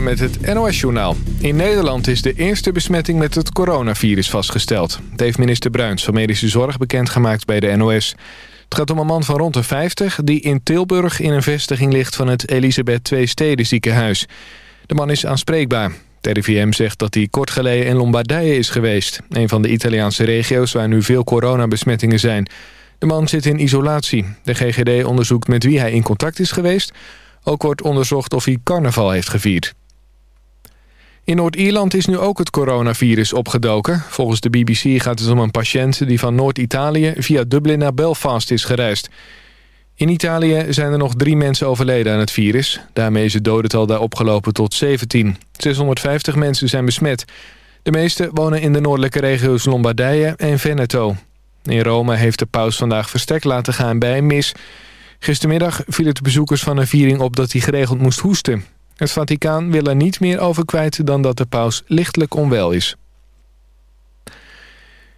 Met het NOS-journaal. In Nederland is de eerste besmetting met het coronavirus vastgesteld. Het heeft minister Bruins van Medische Zorg bekendgemaakt bij de NOS. Het gaat om een man van rond de 50 die in Tilburg in een vestiging ligt van het Elisabeth II Steden ziekenhuis. De man is aanspreekbaar. De RIVM zegt dat hij kort geleden in Lombardije is geweest. Een van de Italiaanse regio's waar nu veel coronabesmettingen zijn. De man zit in isolatie. De GGD onderzoekt met wie hij in contact is geweest ook wordt onderzocht of hij carnaval heeft gevierd. In Noord-Ierland is nu ook het coronavirus opgedoken. Volgens de BBC gaat het om een patiënt die van Noord-Italië via Dublin naar Belfast is gereisd. In Italië zijn er nog drie mensen overleden aan het virus. Daarmee is het dodental daar opgelopen tot 17. 650 mensen zijn besmet. De meeste wonen in de noordelijke regio's Lombardije en Veneto. In Rome heeft de paus vandaag verstek laten gaan bij een mis... Gistermiddag viel het bezoekers van een viering op dat hij geregeld moest hoesten. Het Vaticaan wil er niet meer over kwijt dan dat de paus lichtelijk onwel is.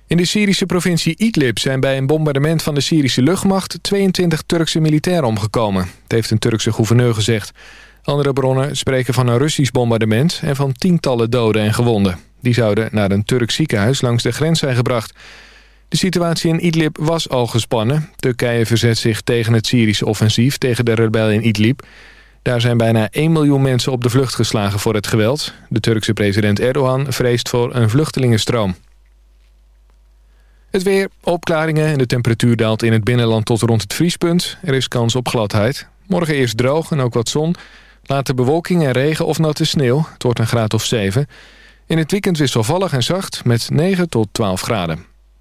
In de Syrische provincie Idlib zijn bij een bombardement van de Syrische luchtmacht 22 Turkse militairen omgekomen. Dat heeft een Turkse gouverneur gezegd. Andere bronnen spreken van een Russisch bombardement en van tientallen doden en gewonden. Die zouden naar een Turks ziekenhuis langs de grens zijn gebracht. De situatie in Idlib was al gespannen. Turkije verzet zich tegen het Syrische offensief tegen de rebellen in Idlib. Daar zijn bijna 1 miljoen mensen op de vlucht geslagen voor het geweld. De Turkse president Erdogan vreest voor een vluchtelingenstroom. Het weer, opklaringen en de temperatuur daalt in het binnenland tot rond het vriespunt. Er is kans op gladheid. Morgen eerst droog en ook wat zon. Later bewolking en regen of natte sneeuw. Het wordt een graad of 7. In het weekend wisselvallig en zacht met 9 tot 12 graden.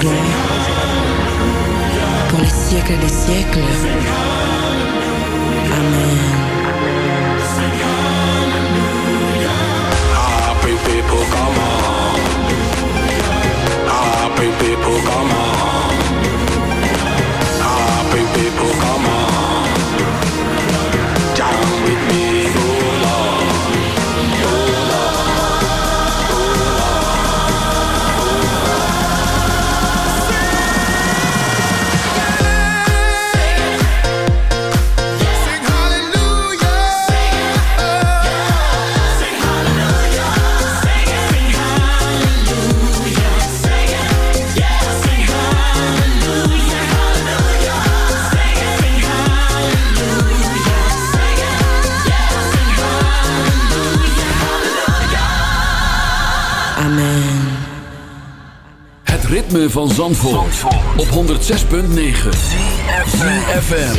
siècles, pour les siècles des siècles. Van Zandvoort, op 106.9 CFFM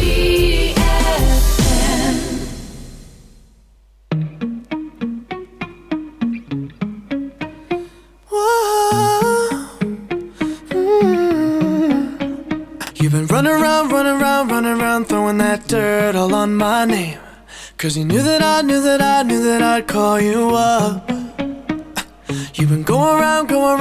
You've been running around, running around, running around Throwing that dirt all on my name. Cause you knew that I knew that I knew that I'd call you up. You've been going around, going around,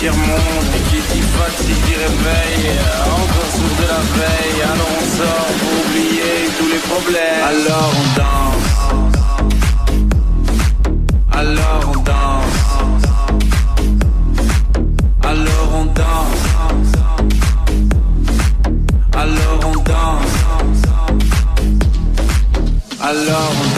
tiers-monde Et qui dit fatigue dit réveil euh, Encore sourd de la veille. Alors on sort pour oublier tous les problèmes. Alors on danse. Alors on danse. Alors on danse. Alors on danse. Alors on danse.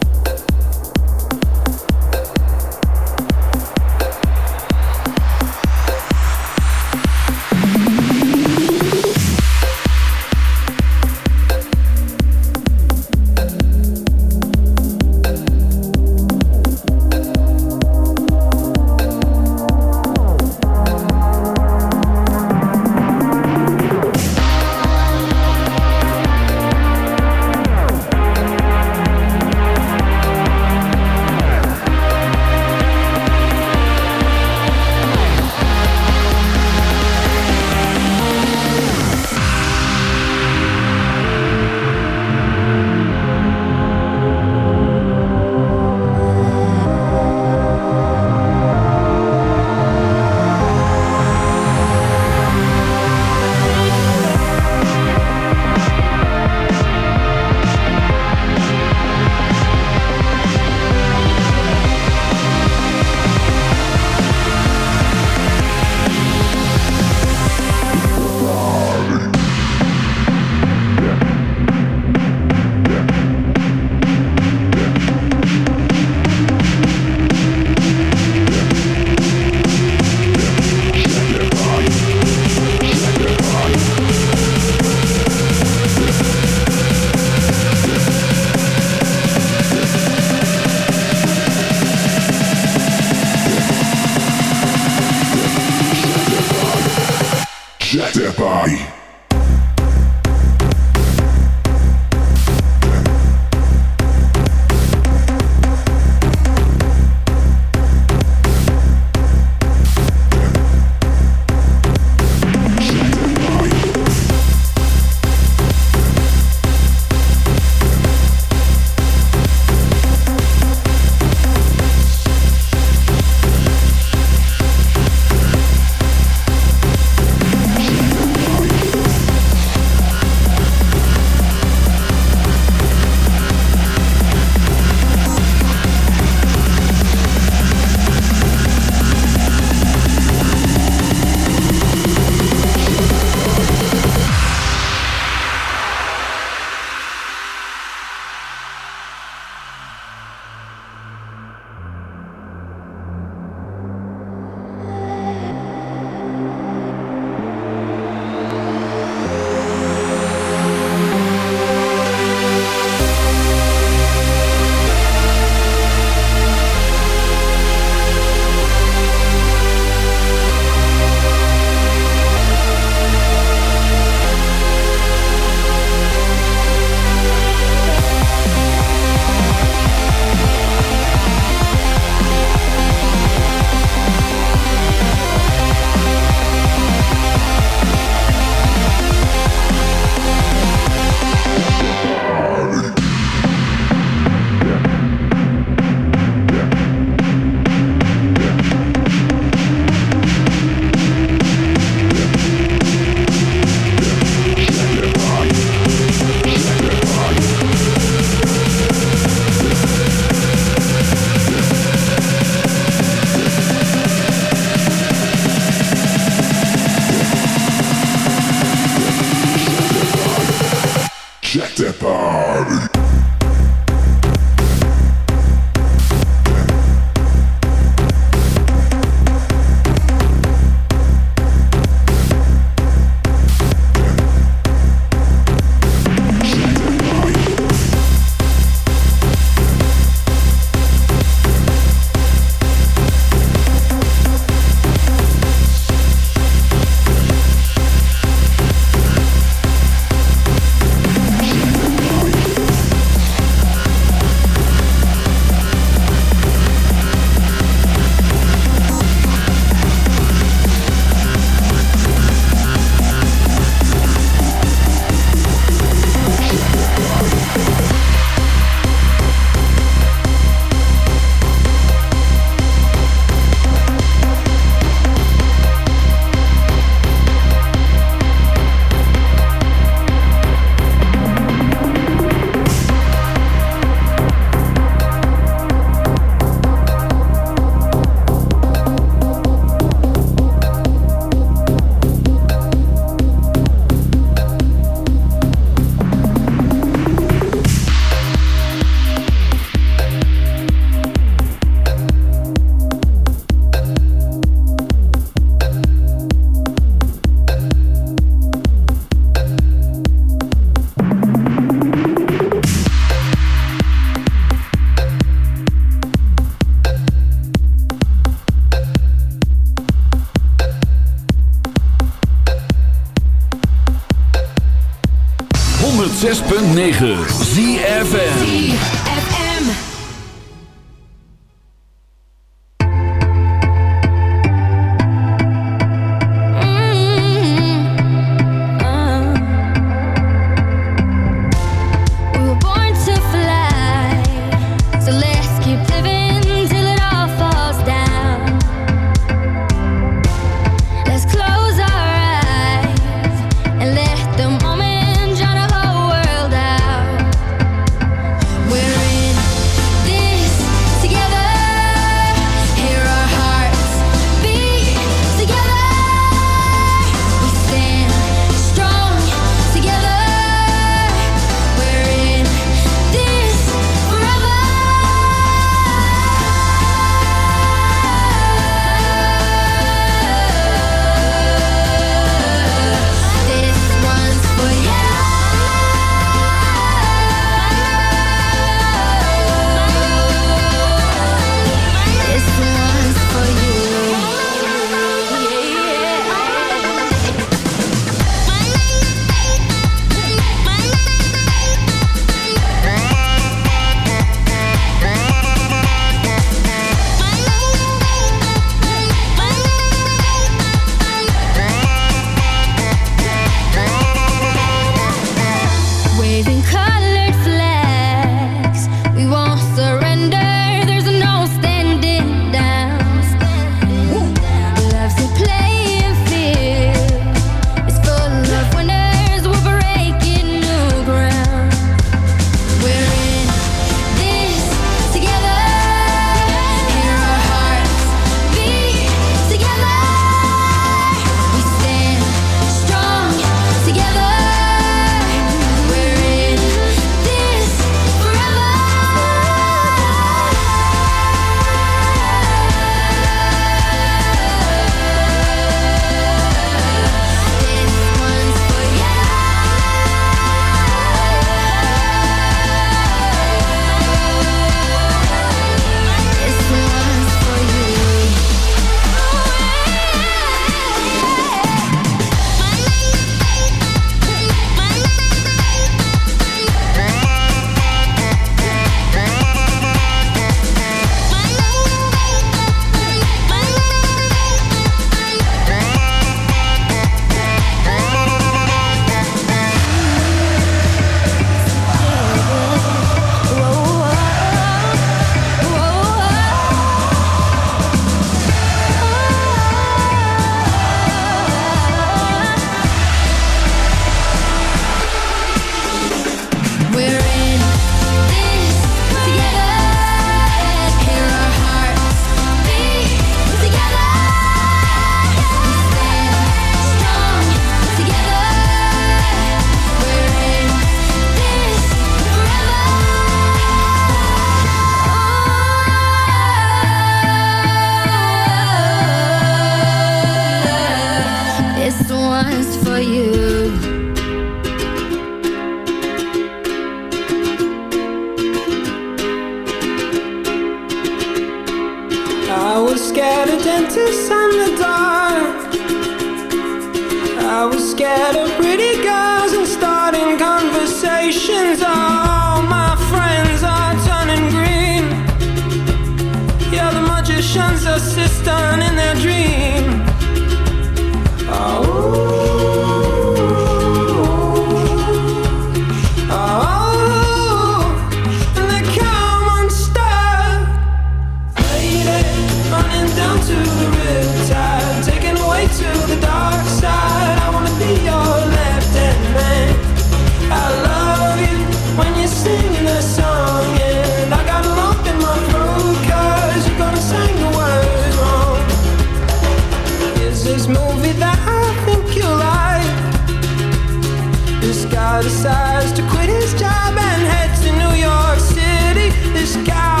decides to quit his job and heads to New York City. This guy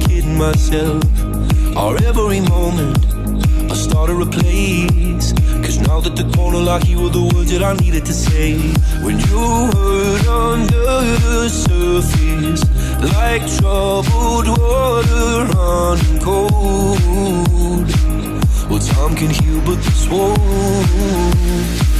kidding myself. Or every moment I start to replace Cause now that the corner like You were the words that I needed to say. When you were under the surface Like troubled water running cold. Well time can heal but this won't.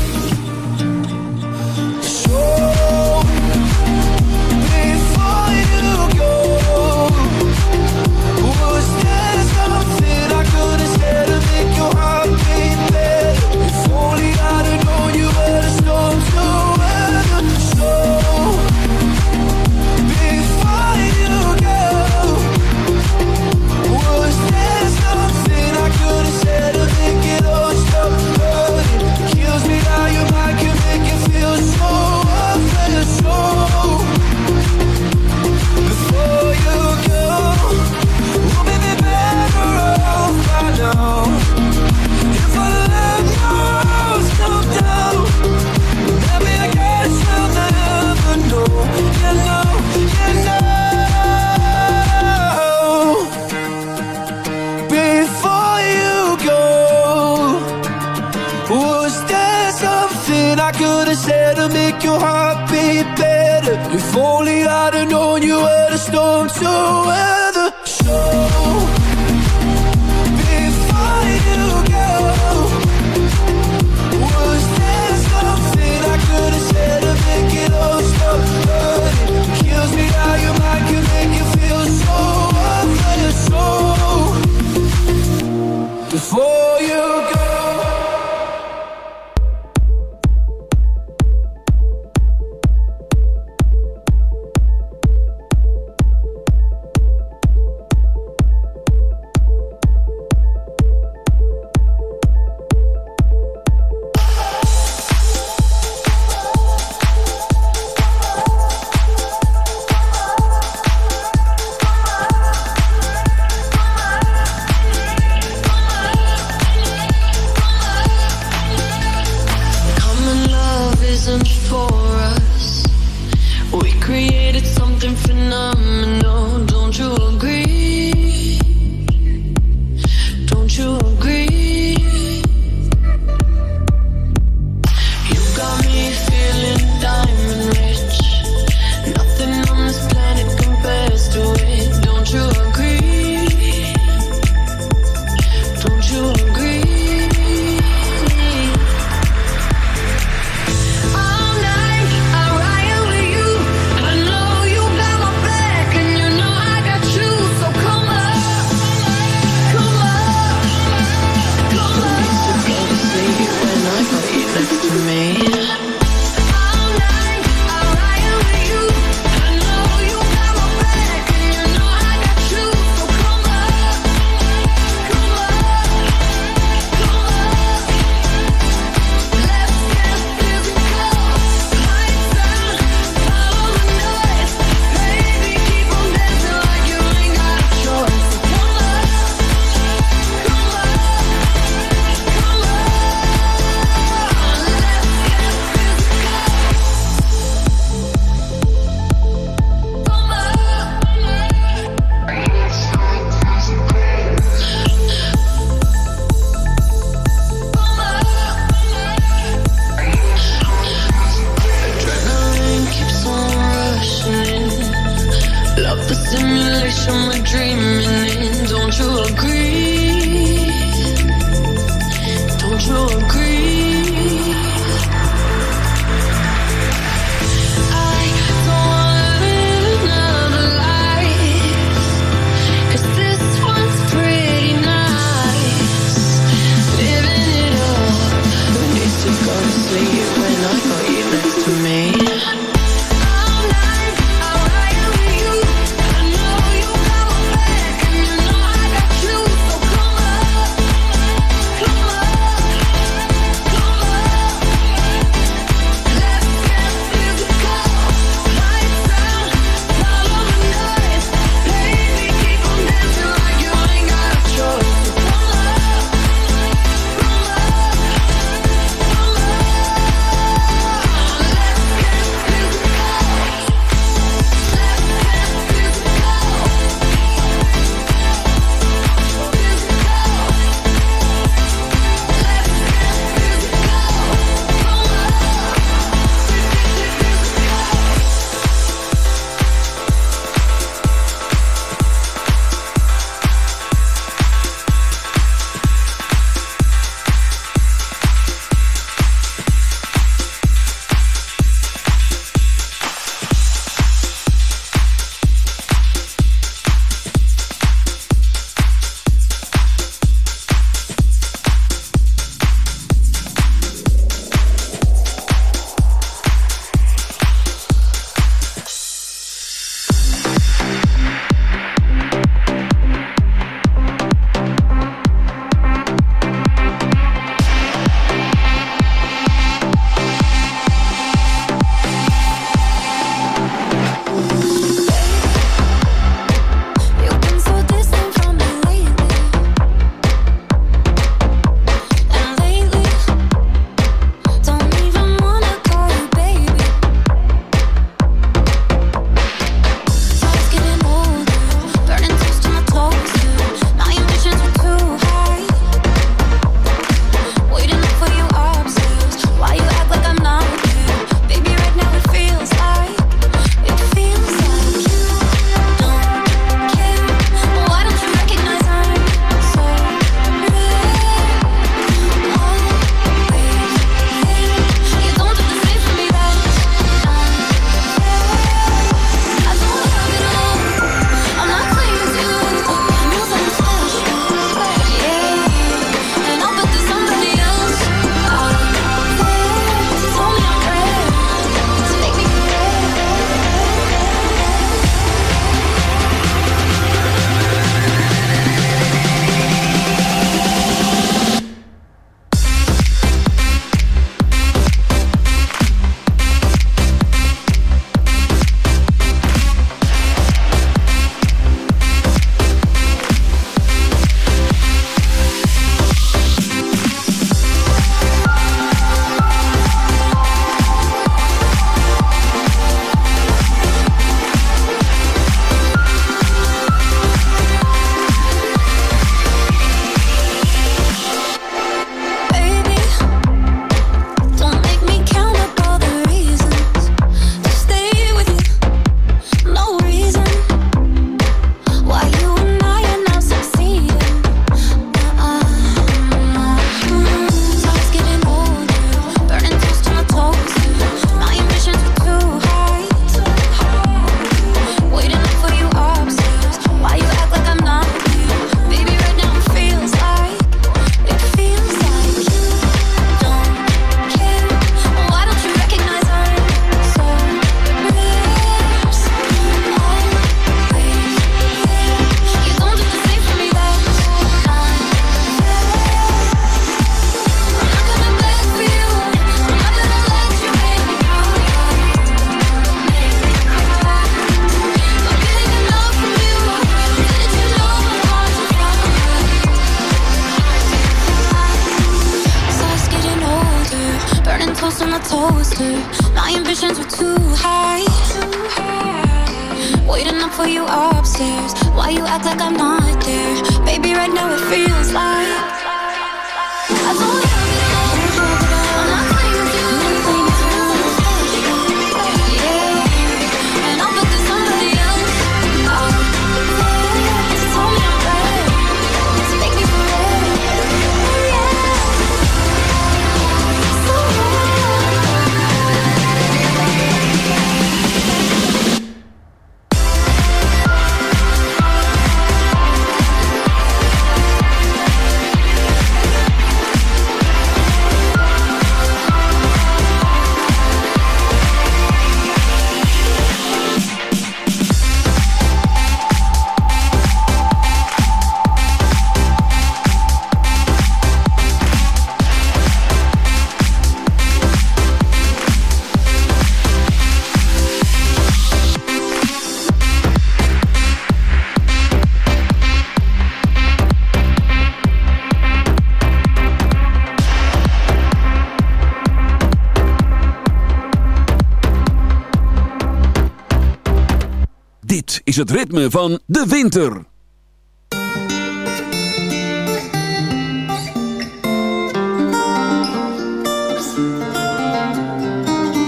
is het ritme van de winter.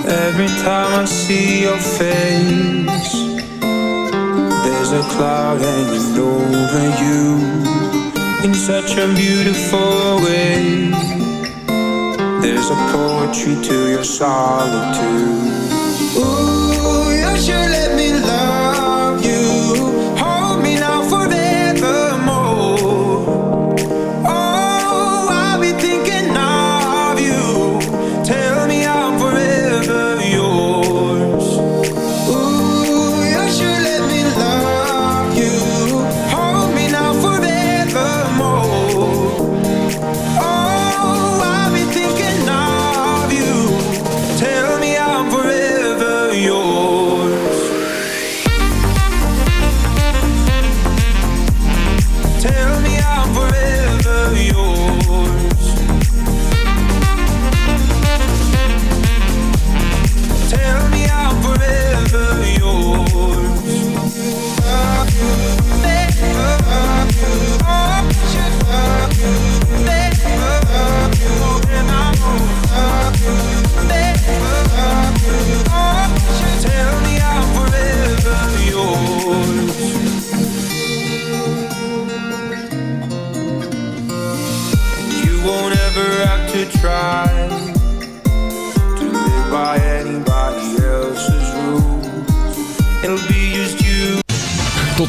Every time I see your face There's a cloud hanging over you In such a beautiful way There's a poetry to your solitude